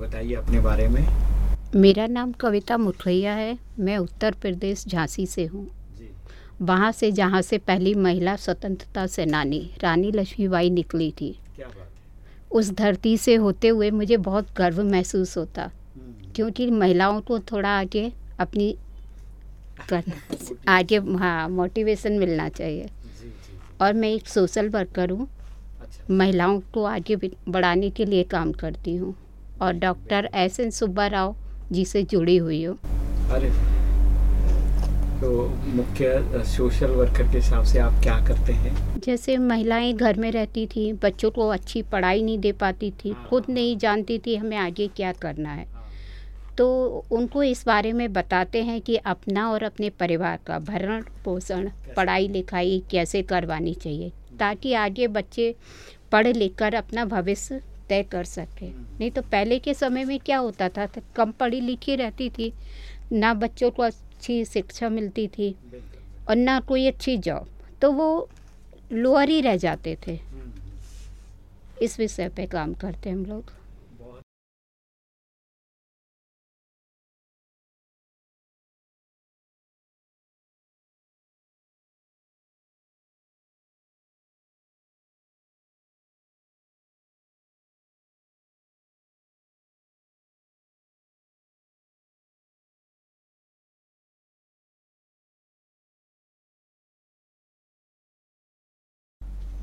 बताइए अपने बारे में। मेरा नाम कविता मुखैया है। मैं उत्तर प्रदेश झांसी से हूँ। वहाँ से जहाँ से पहली महिला स्वतंत्रता सेनानी रानी लक्ष्मीबाई निकली थी। क्या बात उस धरती से होते हुए मुझे बहुत गर्व महसूस होता। हम्म, क्योंकि महिलाओं को थोड़ा आगे अपनी आगे हाँ मोटिवेशन मिलना चाहिए। जी जी और मैं एक सोशल वर्कर हूँ। अच्छा। महिलाओं को आगे बढ़ाने के लिए काम करती हूँ। और doctor S N Subba Rao ji से जुड़ी हुई हूँ। अरे तो मुख्य सोशल वर्कर के हिसाब से आप क्या करते हैं? जैसे महिलाएँ घर में रहती थी बच्चों को अच्छी पढ़ाई नहीं दे पाती थी खुद नहीं जानती थी हमें आगे क्या करना है। तो उनको इस बारे में बताते हैं कि अपना और अपने परिवार का भरण पोषण पढ़ाई लिखाई कैसे करवानी चाहिए ताकि आगे बच्चे पढ़ लिख कर अपना भविष्य तय कर सके। नहीं तो पहले के समय में क्या होता था तो कम पढ़ी लिखी रहती थी, ना बच्चों को अच्छी शिक्षा मिलती थी और ना कोई अच्छी जॉब तो वो लोअर ही रह जाते थे। इस विषय पे काम करते हम लोग।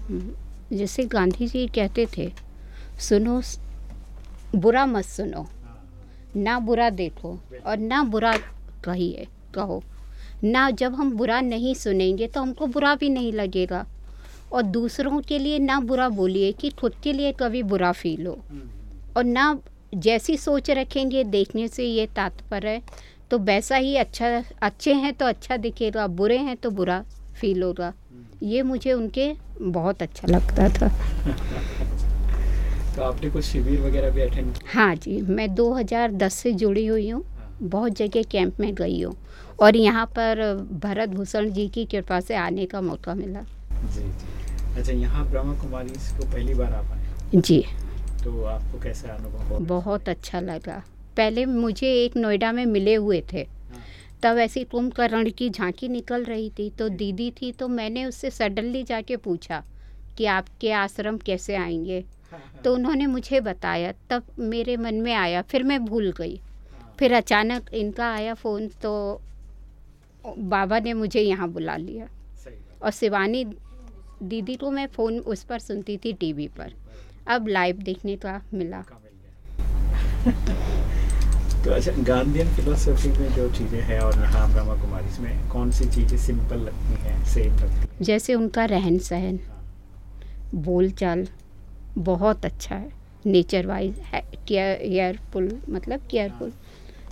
जैसे गांधी जी कहते थे, सुनो, बुरा मत सुनो। ना बुरा देखो और ना बुरा कहिए, कहो। ना जब हम बुरा नहीं सुनेंगे तो हमको बुरा भी नहीं लगेगा। और दूसरों के लिए ना बुरा बोलिए कि खुद के लिए कभी बुरा फील हो। और ना जैसी सोच रखेंगे, देखने से ये तात्पर्य तो वैसा ही अच्छा अच्छे हैं तो अच्छा दिखेगा, बुरे हैं तो बुरा फील होगा ये मुझे उनके बहुत अच्छा लगता था। तो आपने कुछ शिविर वगैरह भी अटेंड किया हाँ जी मैं 2010 से जुड़ी हुई हूँ। बहुत जगह कैंप में गई हूँ। और यहाँ पर भरत भूषण जी की कृपा से आने का मौका मिला। जी जी। अच्छा यहाँ ब्रह्मा कुमारी को पहली बार आप आए? जी। तो आपको कैसा अनुभव बहुत अच्छा लगा। पहले मुझे एक नोएडा में मिले हुए थे। हाँ, तब ऐसी कुंभकर्ण की झांकी निकल रही थी तो दीदी थी तो मैंने उससे सडनली जाके पूछा कि आपके आश्रम कैसे आएँगे? तो उन्होंने मुझे बताया, तब मेरे मन में आया, फिर मैं भूल गई। फिर अचानक इनका आया फ़ोन तो बाबा ने मुझे यहाँ बुला लिया। और शिवानी दीदी को मैं फ़ोन उस पर सुनती थी टीवी पर। अब लाइव देखने का मिला। तो अच्छा गांधीयन फिलोसफी में जो चीज़ें हैं और यहाँ ब्रह्मा कुमारी में कौन सी चीज़ें सिंपल लगती हैं सेम लगती हैं? जैसे उनका रहन सहन बोल चाल बहुत अच्छा है नेचर वाइज है केयरफुल मतलब केयरफुल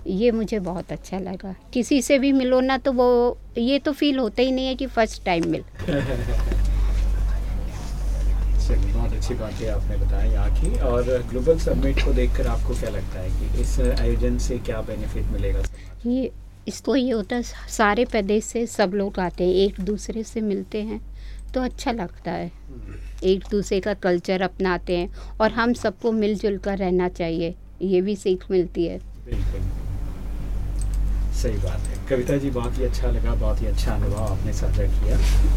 ये मुझे बहुत अच्छा लगा। किसी से भी मिलो ना तो वो ये तो फील होता ही नहीं है कि फ़र्स्ट टाइम मिल। अच्छी बातें आपने बताया यहाँ की और ग्लोबल समिट को देखकर आपको क्या लगता है कि इस आयोजन से क्या बेनिफिट मिलेगा? ये इसको ये होता है सारे प्रदेश से सब लोग आते हैं एक दूसरे से मिलते हैं तो अच्छा लगता है। एक दूसरे का कल्चर अपनाते हैं और हम सबको मिलजुल कर रहना चाहिए ये भी सीख मिलती है। बिल्कुल। सही बात है। कविता जी, बहुत ही अच्छा लगा, बहुत ही अच्छा अनुभव आपने साझा किया।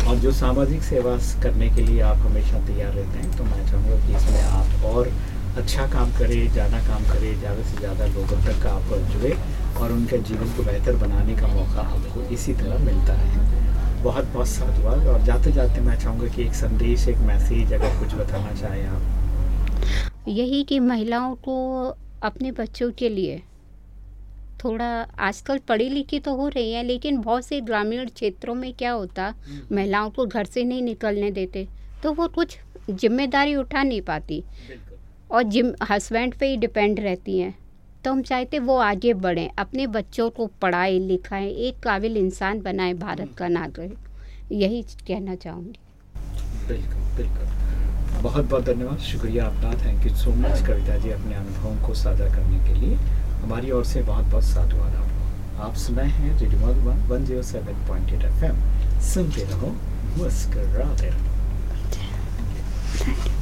और जो सामाजिक सेवा करने के लिए आप हमेशा तैयार रहते हैं तो मैं चाहूँगा कि इसमें आप और अच्छा काम करें, ज़्यादा काम करें, ज़्यादा से ज़्यादा लोगों तक आप जुड़े और उनके जीवन को बेहतर बनाने का मौका आपको इसी तरह मिलता है बहुत बहुत साधुवाद और जाते जाते मैं चाहूँगा कि एक संदेश, एक मैसेज अगर कुछ बताना चाहें आप। यही कि महिलाओं को अपने बच्चों के लिए थोड़ा आजकल पढ़ी लिखी तो हो रही है लेकिन बहुत से ग्रामीण क्षेत्रों में क्या होता महिलाओं को घर से नहीं निकलने देते तो वो कुछ ज़िम्मेदारी उठा नहीं पाती। और जिम हस्बैंड पे ही डिपेंड रहती हैं। तो हम चाहते वो आगे बढ़ें अपने बच्चों को पढ़ाएँ लिखाएँ एक काबिल इंसान बनाएँ भारत का नागरिक। यही कहना चाहूँगी। बिल्कुल बिल्कुल। बहुत बहुत धन्यवाद शुक्रिया आपका। Thank you so much Kavita ji अपने अनुभवों को साझा करने के लिए। हमारी ओर से बहुत बहुत साधुवाद आपको। आप सुनाए हैं radio Madhuban one zero seven point eight F M सुनते रहो मुस्कर रहो। Thank you.